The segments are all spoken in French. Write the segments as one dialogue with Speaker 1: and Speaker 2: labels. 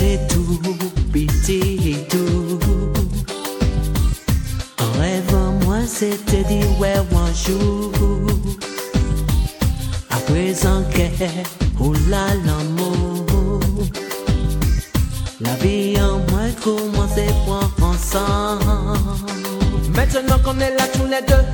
Speaker 1: C'est tout, petit et tout En rêvant moi c'était dit ouais un jour. Après un quai, oulala l'amour? La vie en moi commencez pour ensemble?
Speaker 2: Maintenant qu'on est là tous les deux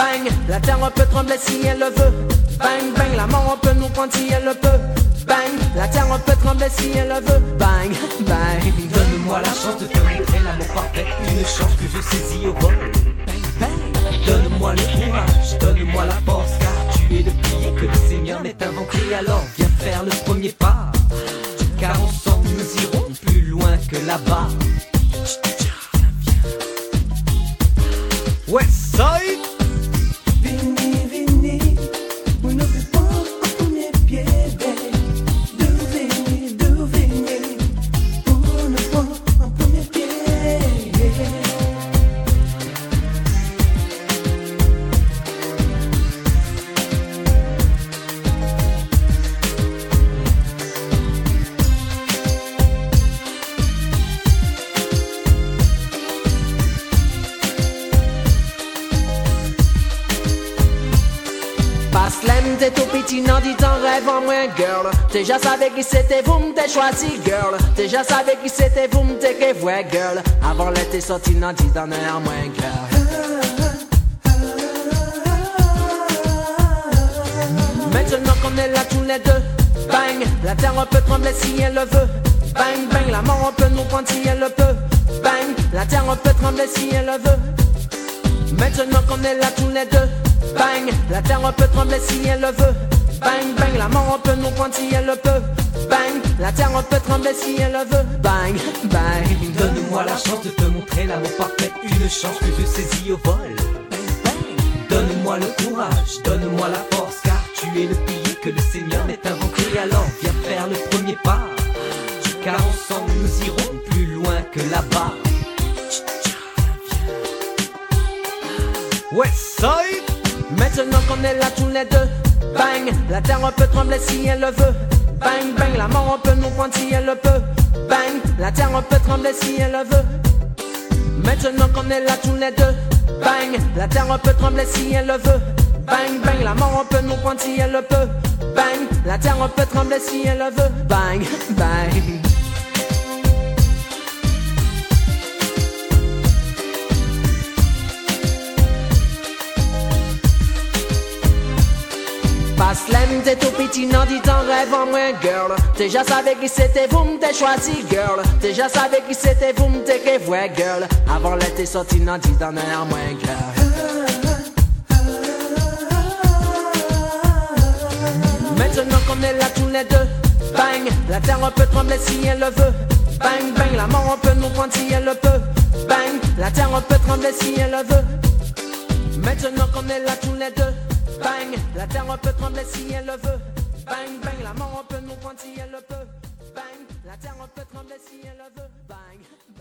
Speaker 2: Bang, la terre peut trembler si elle le veut. Bang, bang, la mort peut nous prendre si elle le peut. Bang, la terre peut trembler si elle le veut. Bang, bang.
Speaker 3: Donne-moi la chance de te montrer l'amour parfait. Une chance que je saisis au vol Donne-moi le courage, donne-moi la force Car tu es le pilier que le Seigneur m'est inventé. Alors viens faire le premier pas. Car ensemble nous irons plus loin que là-bas
Speaker 2: t'es tout petit, non, dit ton rêve en moins, girl. Déjà savais qui c'était vous, m't'es choisi, girl. Déjà savais qui c'était vous, m't'es que vrai, girl. Avant l'été sorti, non, dit ton en moins, girl. Maintenant qu'on est là tous les deux, bang, la terre peut trembler si elle le veut. Bang, bang, la mort peut nous prendre si elle le peut. Bang, la terre peut trembler si elle le veut. Maintenant qu'on est là tous les deux, Bang, la terre peut trembler si elle le veut. Bang, bang, la mort peut nous si elle le peut. Bang, la terre peut trembler si elle le veut. Bang, bang.
Speaker 3: Donne-moi la chance de te montrer l'amour parfait. Une chance que je saisis au vol. Donne-moi le courage, donne-moi la force. Car tu es le pilier que le Seigneur m'est inventé. Alors viens faire le premier pas.
Speaker 2: Qu'on est là tous les deux, bang, la terre peut trembler si elle le veut. Bang, bang, la mort peut nous prendre si elle le peut. Bang, la terre peut trembler si elle le veut. Maintenant qu'on est là tous les deux, bang, la terre peut trembler si elle le veut. Bang, bang, la mort peut nous prendre si elle le peut. Bang, la terre peut trembler si elle le veut. Bang, bang. Pas slam, t'es tout petit, non, dis ton rêve en moins, girl. Déjà savais qui c'était vous, m't'es choisi, girl. Déjà savais qui c'était vous, m't'es que vrai, girl. Avant l'été sorti, non, dis ton en moins, girl. Maintenant qu'on est là tous les deux, bang, la terre peut trembler si elle le veut. Bang, bang, la mort peut nous prendre si elle le peut. Bang, la terre peut trembler si elle le veut. Maintenant qu'on est là tous les deux. Bang, la terre peut trembler si elle le veut. Bang, bang, la mort peut nous prendre si elle le peut. Bang, la terre peut trembler si elle le veut. Bang, bang.